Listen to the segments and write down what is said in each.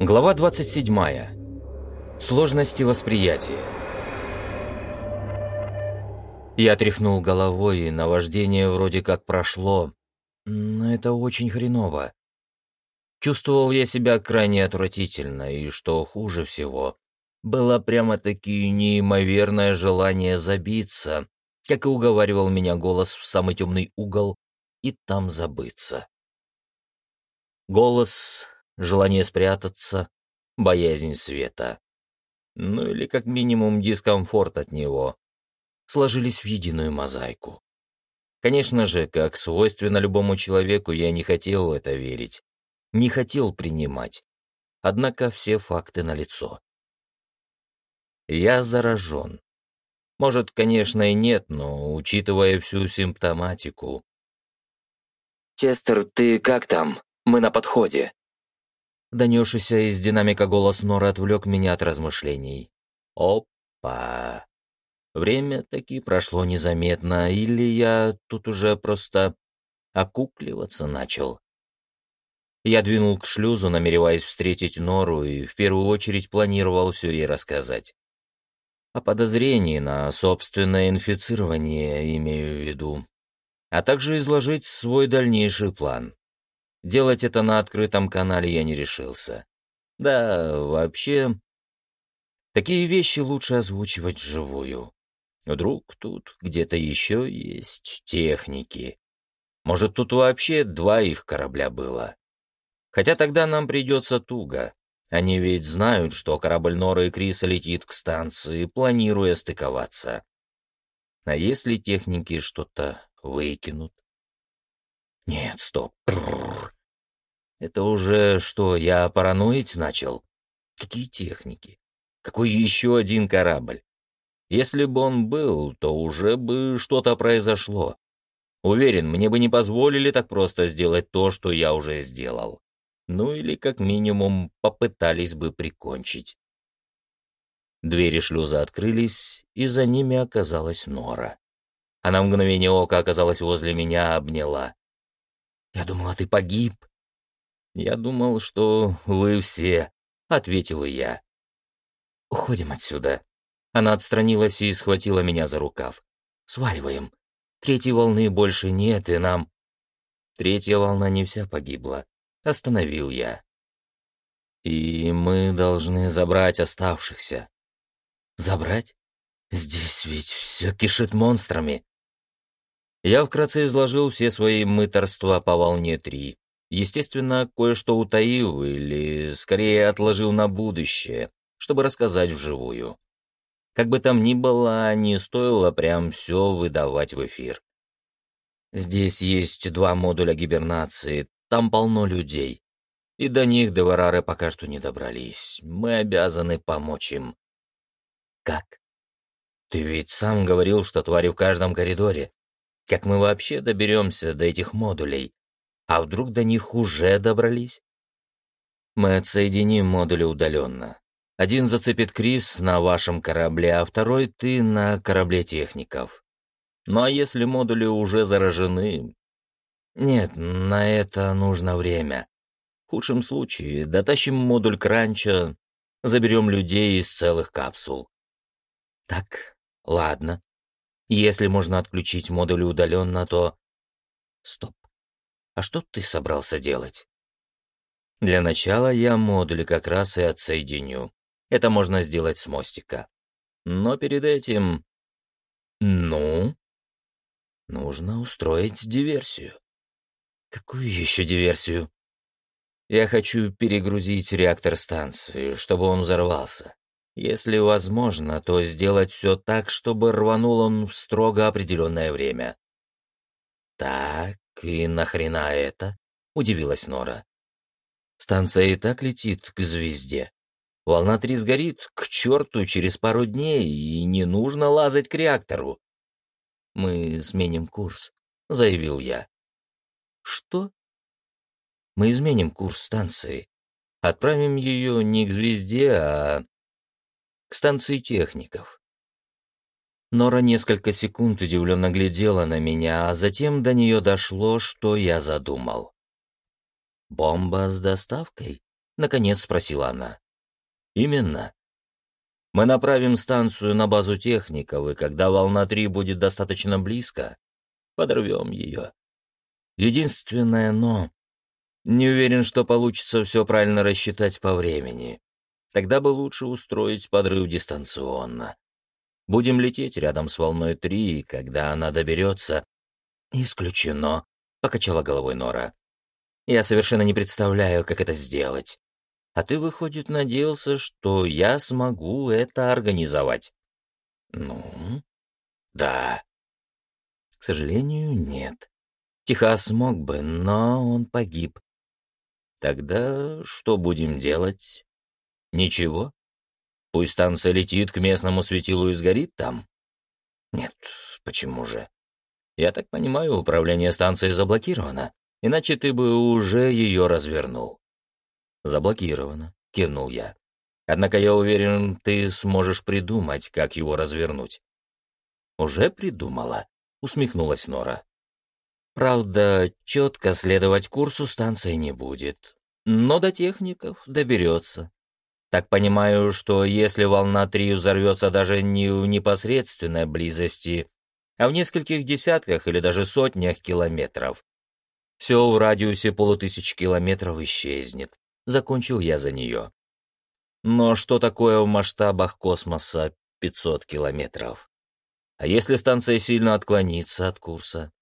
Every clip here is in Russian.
Глава 27. Сложности восприятия. Я тряхнул головой, и наваждение вроде как прошло, но это очень хреново. Чувствовал я себя крайне отвратительно, и, что хуже всего, было прямо-таки неимоверное желание забиться, как и уговаривал меня голос в самый темный угол, и там забыться. Голос желание спрятаться, боязнь света. Ну или как минимум дискомфорт от него. Сложились в единую мозаику. Конечно же, как свойственно любому человеку, я не хотел в это верить. Не хотел принимать. Однако все факты налицо. Я заражен. Может, конечно, и нет, но учитывая всю симптоматику. «Честер, ты как там? Мы на подходе», Донесшийся из динамика голос Нора отвлек меня от размышлений. Опа! Время таки прошло незаметно, или я тут уже просто окукливаться начал. Я двинул к шлюзу, намереваясь встретить Нору, и в первую очередь планировал все ей рассказать. О подозрении на собственное инфицирование имею в виду, а также изложить свой дальнейший план. Делать это на открытом канале я не решился. Да, вообще, такие вещи лучше озвучивать вживую. Вдруг тут где-то еще есть техники. Может, тут вообще два их корабля было. Хотя тогда нам придется туго. Они ведь знают, что корабль Нора и Криса летит к станции, планируя стыковаться. А если техники что-то выкинут? Нет, стоп. Это уже что, я параноить начал? Какие техники? Какой еще один корабль? Если бы он был, то уже бы что-то произошло. Уверен, мне бы не позволили так просто сделать то, что я уже сделал. Ну или как минимум попытались бы прикончить. Двери шлюза открылись, и за ними оказалась Нора. Она в мгновение ока оказалась возле меня, обняла. «Я думала, ты погиб», «Я думал, что вы все», — ответила я. «Уходим отсюда». Она отстранилась и схватила меня за рукав. «Сваливаем. Третьей волны больше нет, и нам...» Третья волна не вся погибла. Остановил я. «И мы должны забрать оставшихся». «Забрать? Здесь ведь все кишит монстрами». Я вкратце изложил все свои мыторства по волне три. Естественно, кое-что утаил или, скорее, отложил на будущее, чтобы рассказать вживую. Как бы там ни было, не стоило прям все выдавать в эфир. Здесь есть два модуля гибернации, там полно людей. И до них Деварары пока что не добрались. Мы обязаны помочь им. Как? Ты ведь сам говорил, что твари в каждом коридоре. Как мы вообще доберемся до этих модулей? А вдруг до них уже добрались? Мы отсоединим модули удаленно. Один зацепит Крис на вашем корабле, а второй ты на корабле техников. Ну а если модули уже заражены? Нет, на это нужно время. В худшем случае дотащим модуль кранча, заберем людей из целых капсул. Так, ладно. Если можно отключить модули удаленно, то... Стоп. А что ты собрался делать? Для начала я модули как раз и отсоединю. Это можно сделать с мостика. Но перед этим... Ну? Нужно устроить диверсию. Какую еще диверсию? Я хочу перегрузить реактор станции, чтобы он взорвался. Если возможно, то сделать все так, чтобы рванул он в строго определенное время. Так, «И нахрена это?» — удивилась Нора. «Станция и так летит к звезде. Волна три сгорит к черту через пару дней, и не нужно лазать к реактору». «Мы сменим курс», — заявил я. «Что?» «Мы изменим курс станции. Отправим ее не к звезде, а к станции техников. Нора несколько секунд удивленно глядела на меня, а затем до нее дошло, что я задумал. «Бомба с доставкой?» — наконец спросила она. «Именно. Мы направим станцию на базу техников, и когда волна 3 будет достаточно близко, подорвем ее. Единственное «но» — не уверен, что получится все правильно рассчитать по времени. Тогда бы лучше устроить подрыв дистанционно. Будем лететь рядом с волной 3, и когда она доберется... «Исключено», — покачала головой Нора. «Я совершенно не представляю, как это сделать. А ты, выходит, надеялся, что я смогу это организовать?» «Ну, да». «К сожалению, нет. Техас смог бы, но он погиб. Тогда что будем делать?» «Ничего. Пусть станция летит к местному светилу и сгорит там?» «Нет, почему же?» «Я так понимаю, управление станцией заблокировано, иначе ты бы уже ее развернул». «Заблокировано», — кивнул я. «Однако я уверен, ты сможешь придумать, как его развернуть». «Уже придумала», — усмехнулась Нора. «Правда, четко следовать курсу станция не будет, но до техников доберется. Так понимаю, что если волна 3 взорвется даже не в непосредственной близости, а в нескольких десятках или даже сотнях километров, все в радиусе полутысяч километров исчезнет закончил я за нее. Но что такое в масштабах космоса 500 километров? А если станция сильно отклонится от курса?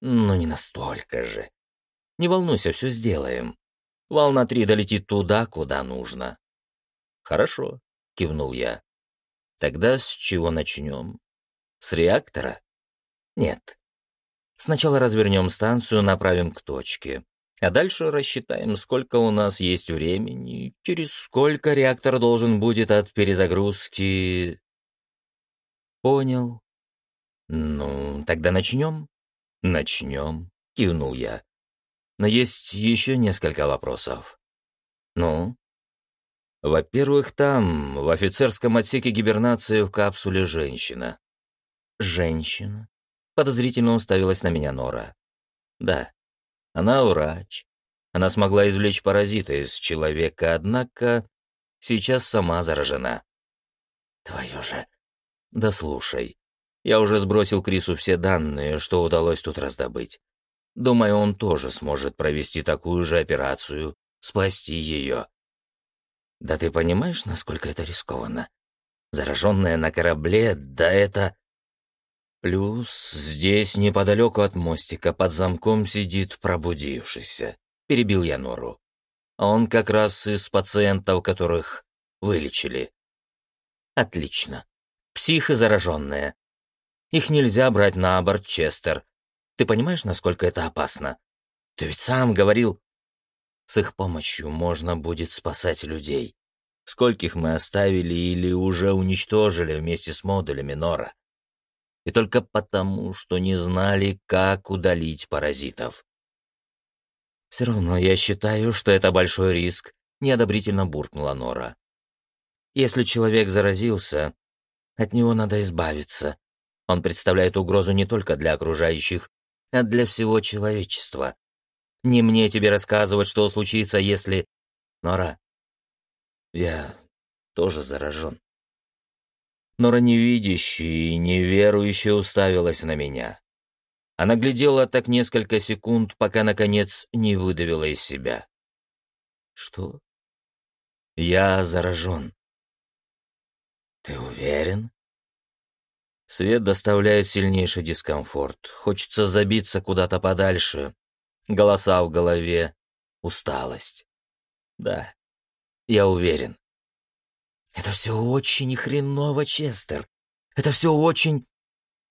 Ну, не настолько же. Не волнуйся, все сделаем. Волна 3 долетит туда, куда нужно. Хорошо, кивнул я. Тогда с чего начнем? С реактора? Нет. Сначала развернем станцию, направим к точке. А дальше рассчитаем, сколько у нас есть времени, через сколько реактор должен будет от перезагрузки... Понял. Ну, тогда начнем? Начнем, кивнул я. Но есть еще несколько вопросов. Ну? Во-первых, там, в офицерском отсеке гибернации в капсуле женщина. Женщина? Подозрительно уставилась на меня Нора. Да, она врач. Она смогла извлечь паразита из человека, однако сейчас сама заражена. Твою же. Да слушай. Я уже сбросил Крису все данные, что удалось тут раздобыть. Думаю, он тоже сможет провести такую же операцию, спасти ее. Да ты понимаешь, насколько это рискованно? Зараженная на корабле, да это... Плюс здесь неподалеку от мостика под замком сидит пробудившийся. Перебил я Нору. Он как раз из пациентов, которых вылечили. Отлично. Психи зараженные. Их нельзя брать на борт, Честер. Ты понимаешь, насколько это опасно? Ты ведь сам говорил... С их помощью можно будет спасать людей. Скольких мы оставили или уже уничтожили вместе с модулями Нора и только потому, что не знали, как удалить паразитов. «Все равно я считаю, что это большой риск», — неодобрительно буркнула Нора. «Если человек заразился, от него надо избавиться. Он представляет угрозу не только для окружающих, а для всего человечества. Не мне тебе рассказывать, что случится, если... Нора, я тоже заражен. Нора невидящая и неверующая уставилась на меня. Она глядела так несколько секунд, пока, наконец, не выдавила из себя. «Что?» «Я заражен». «Ты уверен?» Свет доставляет сильнейший дискомфорт. Хочется забиться куда-то подальше. Голоса в голове. Усталость. Да, я уверен. Это все очень хреново, Честер. Это все очень...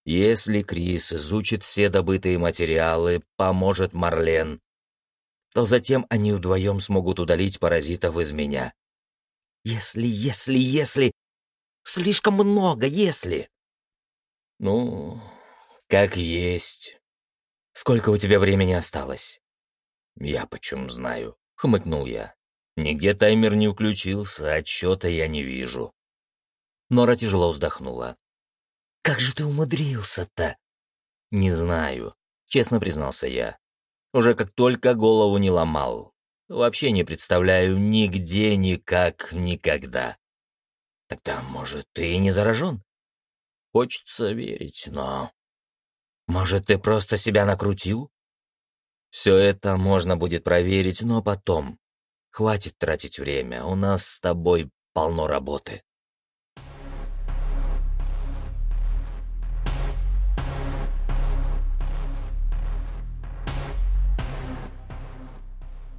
Если Крис изучит все добытые материалы, поможет Марлен, то затем они вдвоем смогут удалить паразитов из меня. Если, если, если... Слишком много, если... Ну, как есть. Сколько у тебя времени осталось? Я почем знаю, хмыкнул я. Нигде таймер не включился, отчета я не вижу. Нора тяжело вздохнула. «Как же ты умудрился-то?» «Не знаю», — честно признался я. Уже как только голову не ломал. вообще не представляю нигде, никак, никогда. Тогда, может, ты и не заражен? Хочется верить, но... Может, ты просто себя накрутил? Все это можно будет проверить, но потом. Хватит тратить время, у нас с тобой полно работы.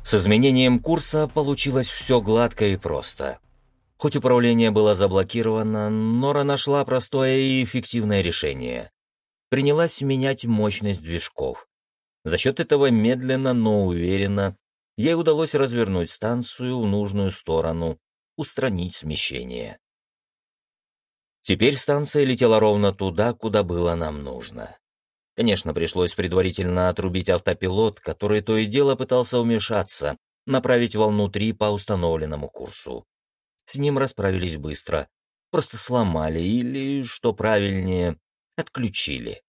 С изменением курса получилось все гладко и просто. Хоть управление было заблокировано, Нора нашла простое и эффективное решение. Принялась менять мощность движков. За счет этого медленно, но уверенно ей удалось развернуть станцию в нужную сторону, устранить смещение. Теперь станция летела ровно туда, куда было нам нужно. Конечно, пришлось предварительно отрубить автопилот, который то и дело пытался вмешаться, направить волну 3 по установленному курсу. С ним расправились быстро. Просто сломали или, что правильнее, отключили.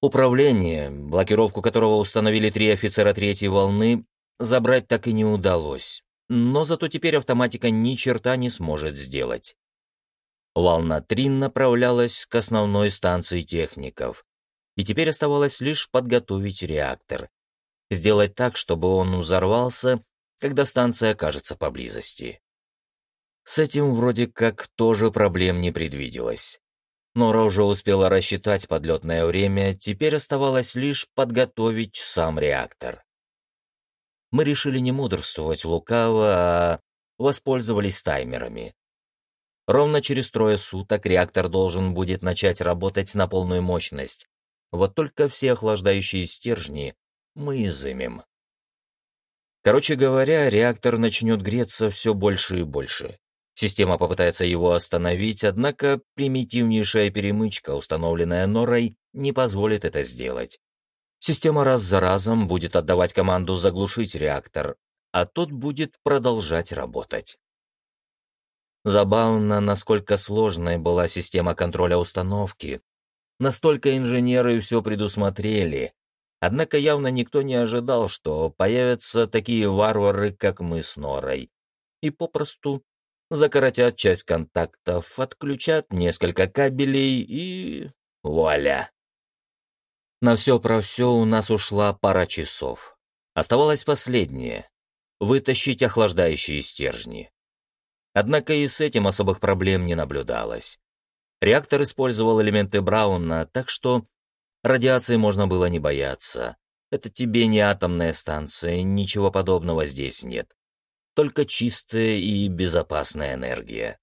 Управление, блокировку которого установили три офицера третьей волны, забрать так и не удалось. Но зато теперь автоматика ни черта не сможет сделать. Волна 3 направлялась к основной станции техников, и теперь оставалось лишь подготовить реактор. Сделать так, чтобы он взорвался, когда станция окажется поблизости. С этим вроде как тоже проблем не предвиделось. Нора уже успела рассчитать подлетное время, теперь оставалось лишь подготовить сам реактор. Мы решили не мудрствовать лукаво, а воспользовались таймерами. Ровно через трое суток реактор должен будет начать работать на полную мощность, вот только все охлаждающие стержни мы изымем. Короче говоря, реактор начнет греться все больше и больше. Система попытается его остановить, однако примитивнейшая перемычка, установленная Норой, не позволит это сделать. Система раз за разом будет отдавать команду заглушить реактор, а тот будет продолжать работать. Забавно, насколько сложной была система контроля установки, Настолько инженеры все предусмотрели. Однако явно никто не ожидал, что появятся такие варвары, как мы с Норой, и попросту закоротят часть контактов, отключат несколько кабелей и... вуаля. На все про все у нас ушла пара часов. Оставалось последнее — вытащить охлаждающие стержни. Однако и с этим особых проблем не наблюдалось. Реактор использовал элементы Брауна, так что радиации можно было не бояться. Это тебе не атомная станция, ничего подобного здесь нет. Только чистая и безопасная энергия.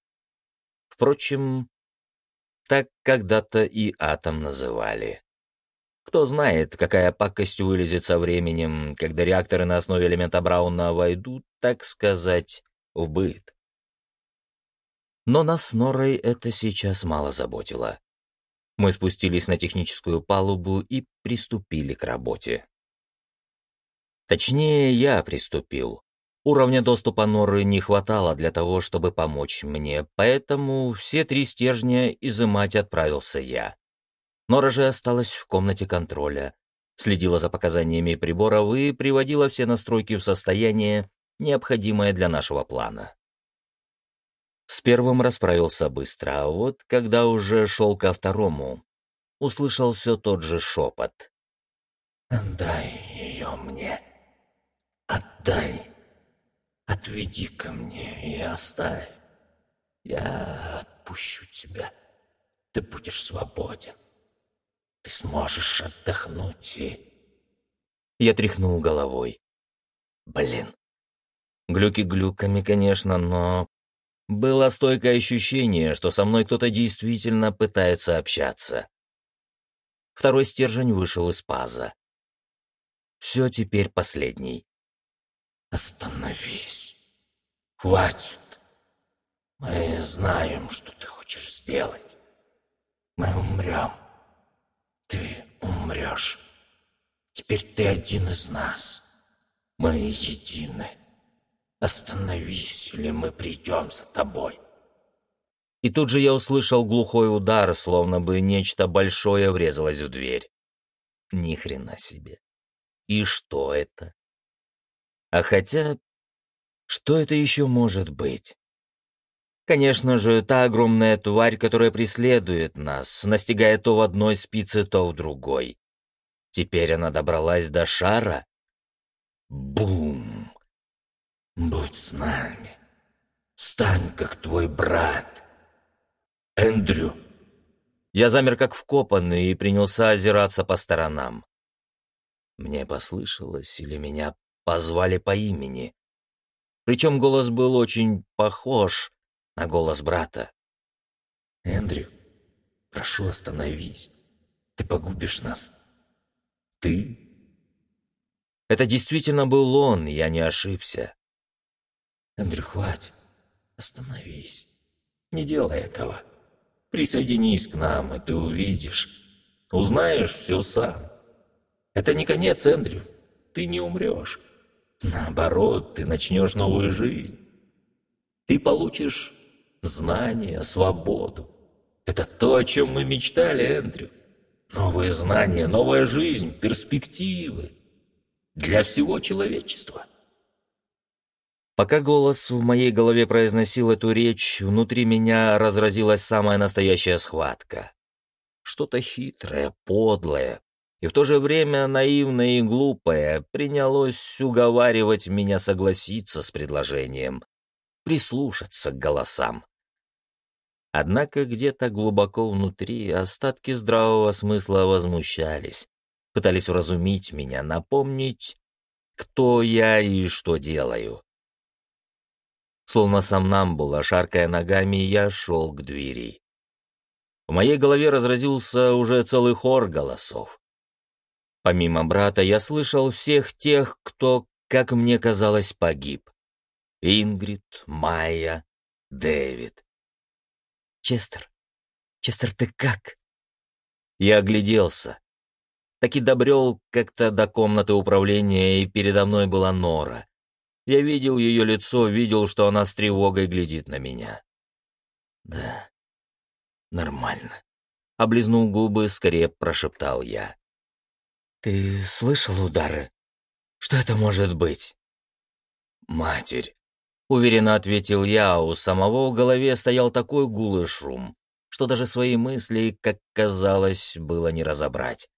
Впрочем, так когда-то и атом называли. Кто знает, какая пакость вылезет со временем, когда реакторы на основе элемента Брауна войдут, так сказать, в быт. Но нас с Норой это сейчас мало заботило. Мы спустились на техническую палубу и приступили к работе. Точнее, я приступил. Уровня доступа Норы не хватало для того, чтобы помочь мне, поэтому все три стержня изымать отправился я. Нора же осталась в комнате контроля, следила за показаниями приборов и приводила все настройки в состояние, необходимое для нашего плана. С первым расправился быстро, а вот когда уже шел ко второму, услышал все тот же шепот. «Отдай ее мне! Отдай! Отведи ко мне и оставь! Я отпущу тебя, ты будешь свободен, ты сможешь отдохнуть и...» Я тряхнул головой. «Блин, глюки глюками, конечно, но было стойкое ощущение, что со мной кто-то действительно пытается общаться. Второй стержень вышел из паза. Все теперь последний. «Остановись! Хватит! Мы знаем, что ты хочешь сделать. Мы умрем. Ты умрешь. Теперь ты один из нас. Мы едины. «Остановись, или мы придем за тобой». И тут же я услышал глухой удар, словно бы нечто большое врезалось в дверь. Ни хрена себе. И что это? А хотя, что это еще может быть? Конечно же, та огромная тварь, которая преследует нас, настигает то в одной спице, то в другой. Теперь она добралась до шара. Бум! Будь с нами. Стань, как твой брат. Эндрю. Я замер как вкопанный и принялся озираться по сторонам. Мне послышалось или меня позвали по имени. Причем голос был очень похож на голос брата. «Эндрю, прошу, остановись. Ты погубишь нас. Ты?» Это действительно был он, я не ошибся. «Эндрю, хватит. Остановись. Не делай этого. Присоединись к нам, и ты увидишь. Узнаешь все сам. Это не конец, Эндрю. Ты не умрешь. Наоборот, ты начнешь новую жизнь. Ты получишь знания, свободу. Это то, о чем мы мечтали, Эндрю. Новые знания, новая жизнь, перспективы. Для всего человечества. Пока голос в моей голове произносил эту речь, внутри меня разразилась самая настоящая схватка. Что-то хитрое, подлое и в то же время наивное и глупое принялось уговаривать меня согласиться с предложением, прислушаться к голосам. Однако где-то глубоко внутри остатки здравого смысла возмущались, пытались вразумить меня, напомнить, кто я и что делаю. Словно сам нам было, шаркая ногами, я шел к двери. В моей голове разразился уже целый хор голосов. Помимо брата, я слышал всех тех, кто, как мне казалось, погиб. Ингрид, Майя, Дэвид. «Честер, Честер, ты как?» Я огляделся. Так и добрел как-то до комнаты управления, и передо мной была Нора. Я видел ее лицо, видел, что она с тревогой глядит на меня. «Да, нормально», — облизнул губы, скорее прошептал я. «Ты слышал удары? Что это может быть?» «Матерь», Уверенно ответил я, а у самого в голове стоял такой гул и шум, что даже свои мысли, как казалось, было не разобрать.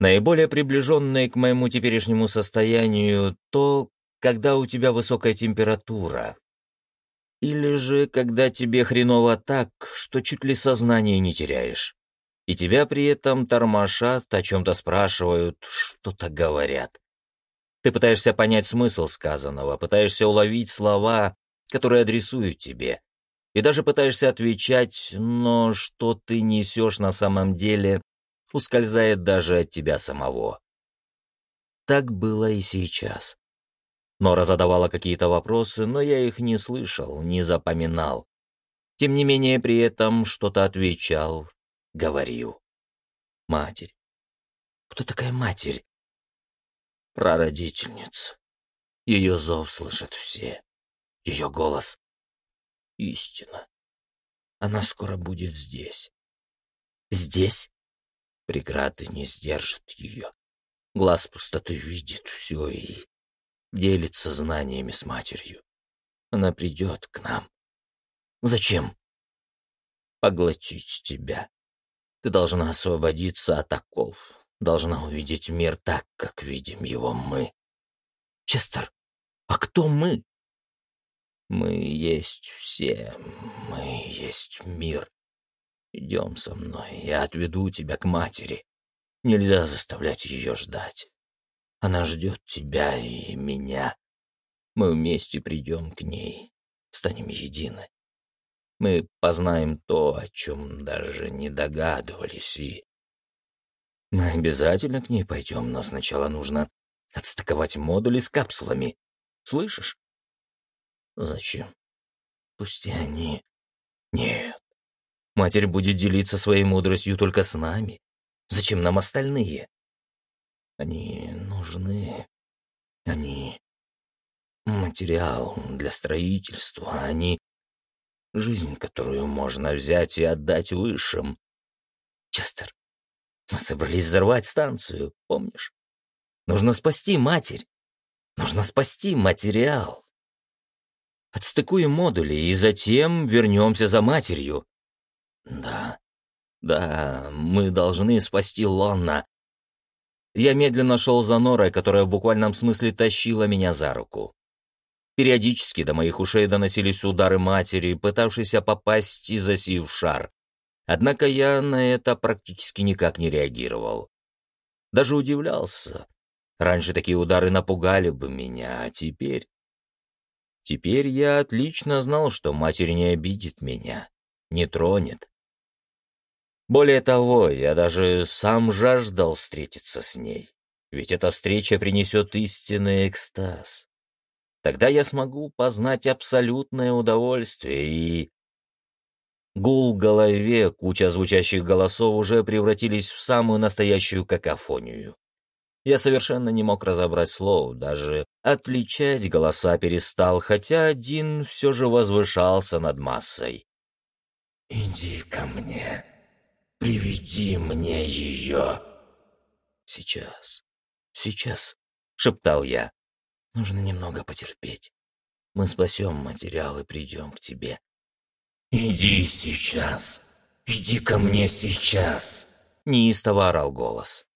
Наиболее приближенное к моему теперешнему состоянию то, когда у тебя высокая температура. Или же, когда тебе хреново так, что чуть ли сознание не теряешь. И тебя при этом тормошат, о чем-то спрашивают, что-то говорят. Ты пытаешься понять смысл сказанного, пытаешься уловить слова, которые адресуют тебе, и даже пытаешься отвечать, но что ты несешь на самом деле, ускользает даже от тебя самого. Так было и сейчас. Нора задавала какие-то вопросы, но я их не слышал, не запоминал. Тем не менее, при этом что-то отвечал, говорил. Матерь. Кто такая матерь? прародительница. Ее зов слышат все. Ее голос — истина. Она скоро будет здесь. Здесь? Преграды не сдержат ее. Глаз пустоты видит все и делится знаниями с матерью. Она придет к нам. Зачем? Поглотить тебя. Ты должна освободиться от оков, должна увидеть мир так, как видим его мы. Честер, а кто мы? Мы есть все, мы есть мир. Идем со мной, я отведу тебя к матери. Нельзя заставлять ее ждать. Она ждет тебя и меня. Мы вместе придем к ней, станем едины. Мы познаем то, о чем даже не догадывались, и мы обязательно к ней пойдем, но сначала нужно отстыковать модули с капсулами. Слышишь? Зачем? Пусть они... Нет. Матерь будет делиться своей мудростью только с нами. Зачем нам остальные? Они нужны. Они... Материал для строительства. Они... Жизнь, которую можно взять и отдать высшим. Честер, мы собрались взорвать станцию, помнишь? Нужно спасти матерь. Нужно спасти материал. Отстыкуем модули и затем вернемся за матерью. Да, да, мы должны спасти Лонна. Я медленно шел за Норой, которая в буквальном смысле тащила меня за руку. Периодически до моих ушей доносились удары матери, пытавшейся попасть и засив шар. Однако я на это практически никак не реагировал. Даже удивлялся. Раньше такие удары напугали бы меня, а теперь... Теперь я отлично знал, что матерь не обидит меня, не тронет. Более того, я даже сам жаждал встретиться с ней, ведь эта встреча принесет истинный экстаз. Тогда я смогу познать абсолютное удовольствие и... Гул в голове, куча звучащих голосов уже превратились в самую настоящую какофонию. Я совершенно не мог разобрать слов, даже отличать голоса перестал, хотя один все же возвышался над массой. «Иди ко мне, приведи мне ее». «Сейчас, сейчас», — шептал я. Нужно немного потерпеть. Мы спасем материал и придем к тебе. «Иди сейчас! Иди ко мне сейчас!» Неистово орал голос.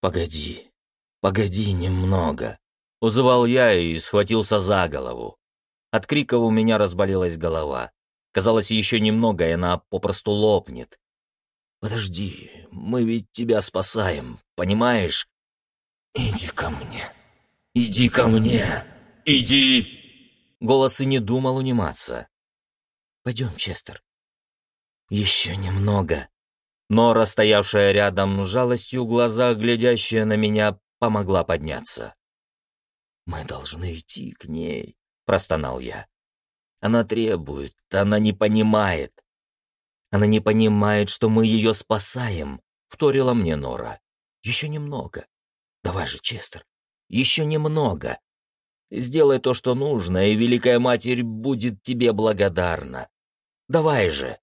«Погоди, погоди немного!» Узывал я и схватился за голову. От криков у меня разболелась голова. Казалось, еще немного, и она попросту лопнет. «Подожди, мы ведь тебя спасаем, понимаешь?» «Иди ко мне!» «Иди ко мне! Иди!» Голос и не думал униматься. «Пойдем, Честер». «Еще немного». Нора, стоявшая рядом, с жалостью в глазах, глядящая на меня, помогла подняться. «Мы должны идти к ней», — простонал я. «Она требует, она не понимает». «Она не понимает, что мы ее спасаем», — вторила мне Нора. «Еще немного. Давай же, Честер, еще немного. Сделай то, что нужно, и Великая Матерь будет тебе благодарна. Давай же!»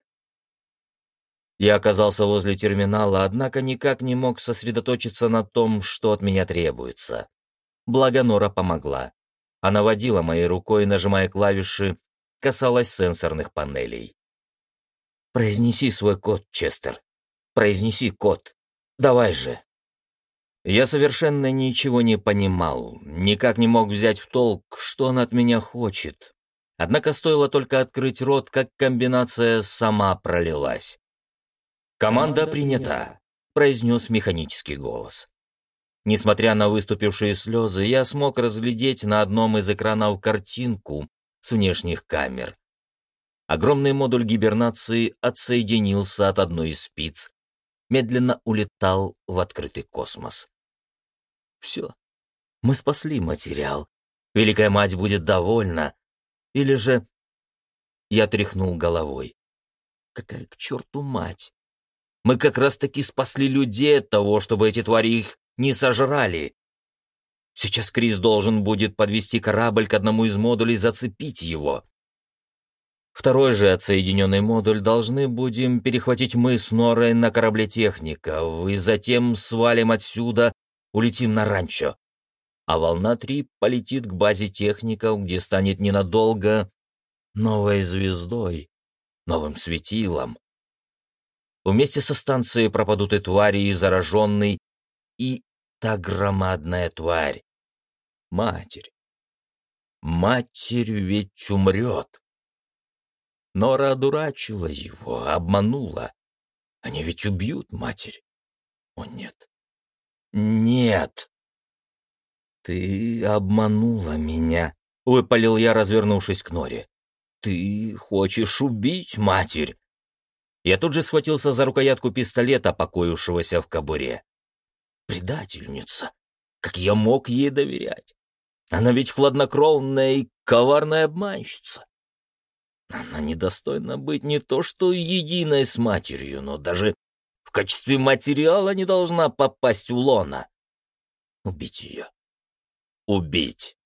Я оказался возле терминала, однако никак не мог сосредоточиться на том, что от меня требуется. Благо Нора помогла. Она водила моей рукой, нажимая клавиши, касалась сенсорных панелей. «Произнеси свой код, Честер. Произнеси код. Давай же!» Я совершенно ничего не понимал, никак не мог взять в толк, что он от меня хочет. Однако стоило только открыть рот, как комбинация сама пролилась. «Команда принята», — произнес механический голос. Несмотря на выступившие слезы, я смог разглядеть на одном из экранов картинку с внешних камер. Огромный модуль гибернации отсоединился от одной из спиц, медленно улетал в открытый космос. Все. Мы спасли материал. Великая мать будет довольна. Или же... Я тряхнул головой. Какая к черту мать? Мы как раз-таки спасли людей от того, чтобы эти твари их не сожрали. Сейчас Крис должен будет подвести корабль к одному из модулей и зацепить его. Второй же отсоединенный модуль должны будем перехватить мы с Норой на корабле техников и затем свалим отсюда улетим на ранчо. А волна 3 полетит к базе техников, где станет ненадолго новой звездой, новым светилом. Вместе со станцией пропадут и твари, и зараженный, и та громадная тварь. Матерь. Матерь ведь умрет. Нора одурачила его, обманула. Они ведь убьют матерь. О нет, «Нет!» «Ты обманула меня», — выпалил я, развернувшись к Норе. «Ты хочешь убить матерь?» Я тут же схватился за рукоятку пистолета, покоившегося в кобуре. «Предательница! Как я мог ей доверять? Она ведь хладнокровная и коварная обманщица. Она недостойна быть не то что единой с матерью, но даже в качестве материала не должна попасть в лона. Убить ее. Убить.